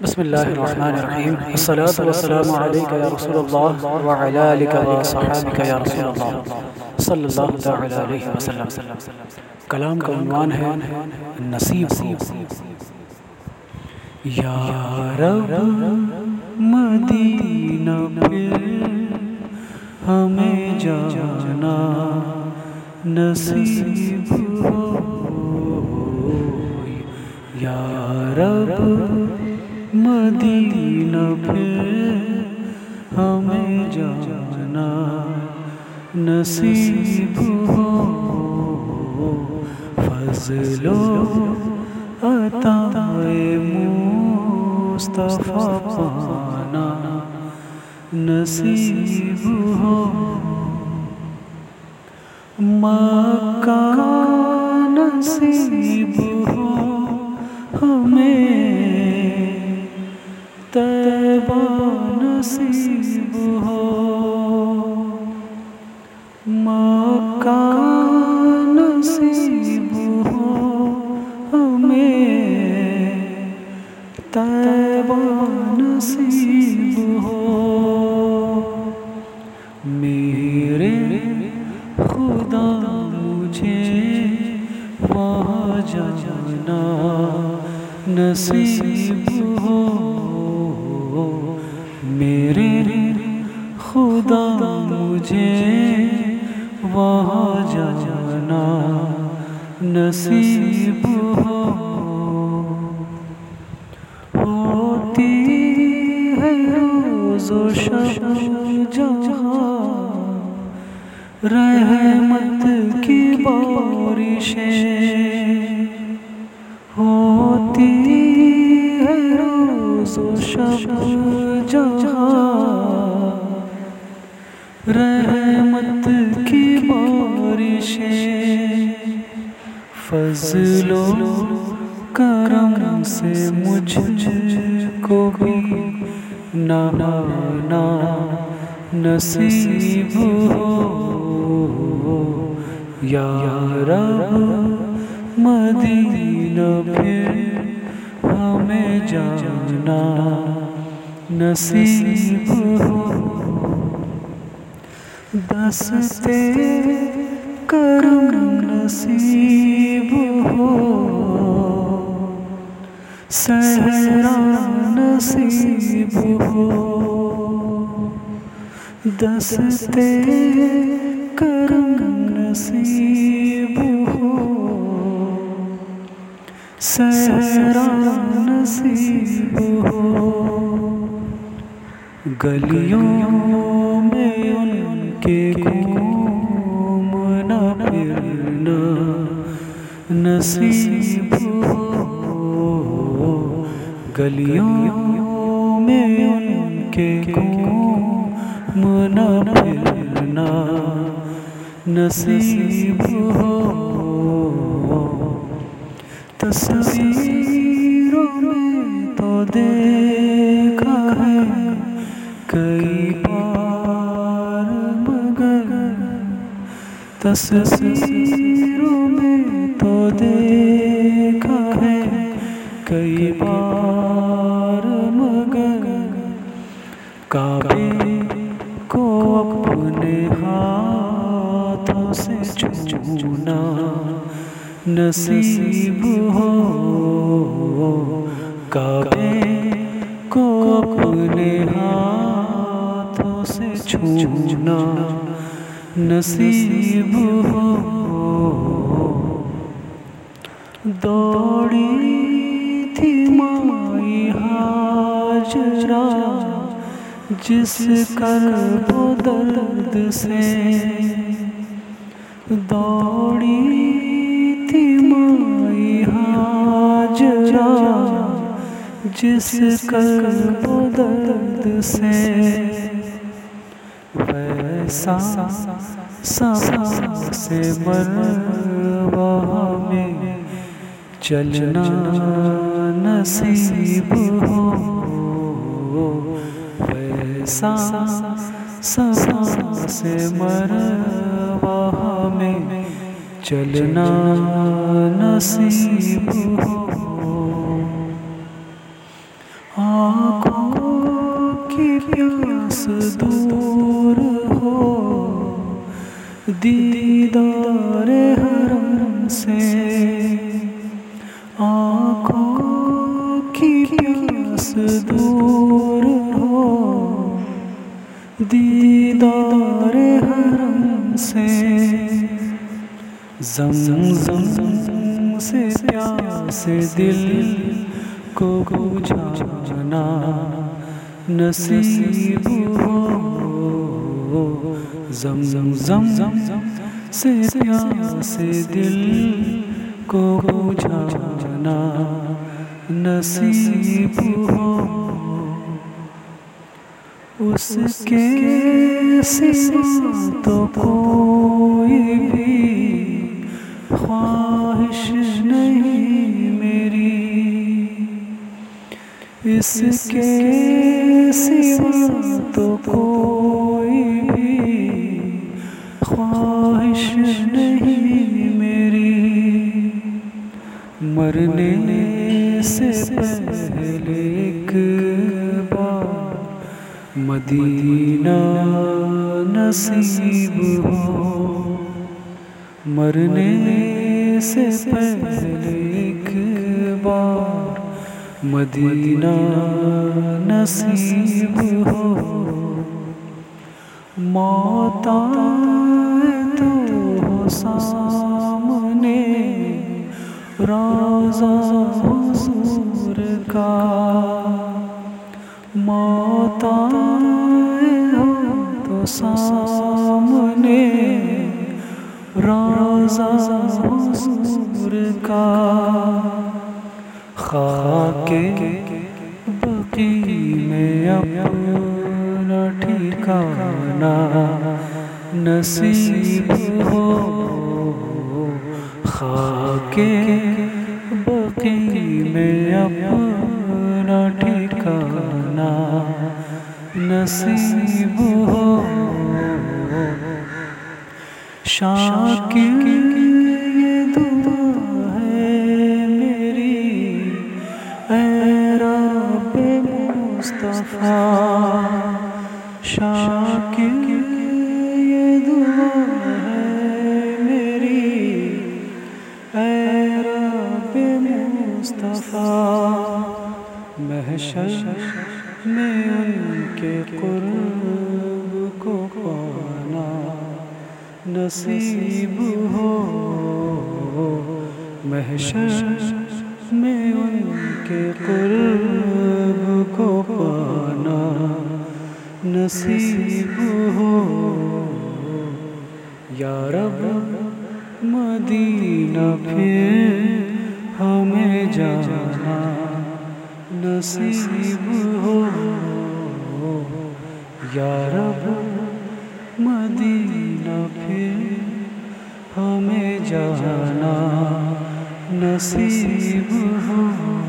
بسم الله الرحمن الرحيم الصلاة والسلام عليك يا رسول الله وعلى آلك وصحابك يا رسول الله صلی اللہ تعالی علیہ وسلم. کلام کا عنوان ہے نصیب. ہو یا رب مدینہ پھر ہمیں جانا نصیب ہو۔ یا رب مدینہ پھر ہمیں جانا نصیب ہو۔ فضل و عطا مصطفیٰ پانا نصیب ہو۔ مکہ نصیب ہو۔ ہمیں نصیب ہو۔ مکہ نصیب ہو۔ ہمیں تیبہ نصیب ہو۔ میرے خدا مجھے وہاں جانا نصیب مجھے وہاں جانا نصیب ہو۔ ہوتی ہے روز و شب جہاں رحمت کی بارشیں۔ ہوتی ہے روز و شب جہاں رحمت کی بارشیں فضل و کرم سے مجھ کو بھی نہانا نصیب ہو۔ یا رب، مدینہ پھر ہمیں جانا، نصیب ہو۔ دستے کرم نصیب ہو سہرا نصیب ہو دستے کرم نصیب ہو سہرا نصیب ہو گلیوں میں ان کے گھومنا پھرنا، نصیب ہو۔ گلیوں میں ان کے گھومنا پھرنا، نصیب ہو۔ تصویروں میں تو دیکھا ہے، کئی تصویروں میں تو دیکھا ہے کئی بار مگر کعبے کو اپنے ہاتھوں سے چھونا نصیب ہو کعبے کو اپنے ہاتھوں سے چھونا۔ نصیب ہو۔ دوڑی تھی مائی حاجرہ، جس کرب و درد سے۔ دوڑی تھی مائی حاجرہ، جس کرب و درد سے۔ ویسا سفا سے مروا میں چلنا نصیب ہو۔ ویسا سفا سے مروا میں چلنا نصیب ہو۔ پیاس دور ہو، دیدار حرم سے آنکھوں کی پیاس دور ہو، دیدار حرم سے زم زم زم سے پیاس دل کو بجھانا۔ نصیب ہو۔ زم زم زم زم زم سے پیاس دل کو بجھانا نصیب ہو۔ اس کے سوا تو کوئی بھی خواہش نہیں میری۔ اس کے سوا تو کوئی بھی خواہش نہیں میری۔ مرنے سے پہلے ایک بار مدینہ نصیب ہو۔ مرنے سے پہلے ایک بار مدینہ نصیب ہو۔ موت تو ہو سامنے روزہ حضور کا۔ موت ہو تو سامنے روزہ حضور کا۔ خاک نصیب ہو، خاک بقی میں اپنا ٹھکانا نصیب ہو۔ شاکر یہ دعا ہے میری۔ اے رب مصطفیٰ مصطفیٰ محشر میں ان کے قرب کو پانا نصیب ہو۔ محشر میں ان کے قرب کو پانا نصیب ہو۔ یا رب، مدینہ پھر نصیب ہو۔ یا رب مدینہ پھر ہمیں جانا نصیب ہو۔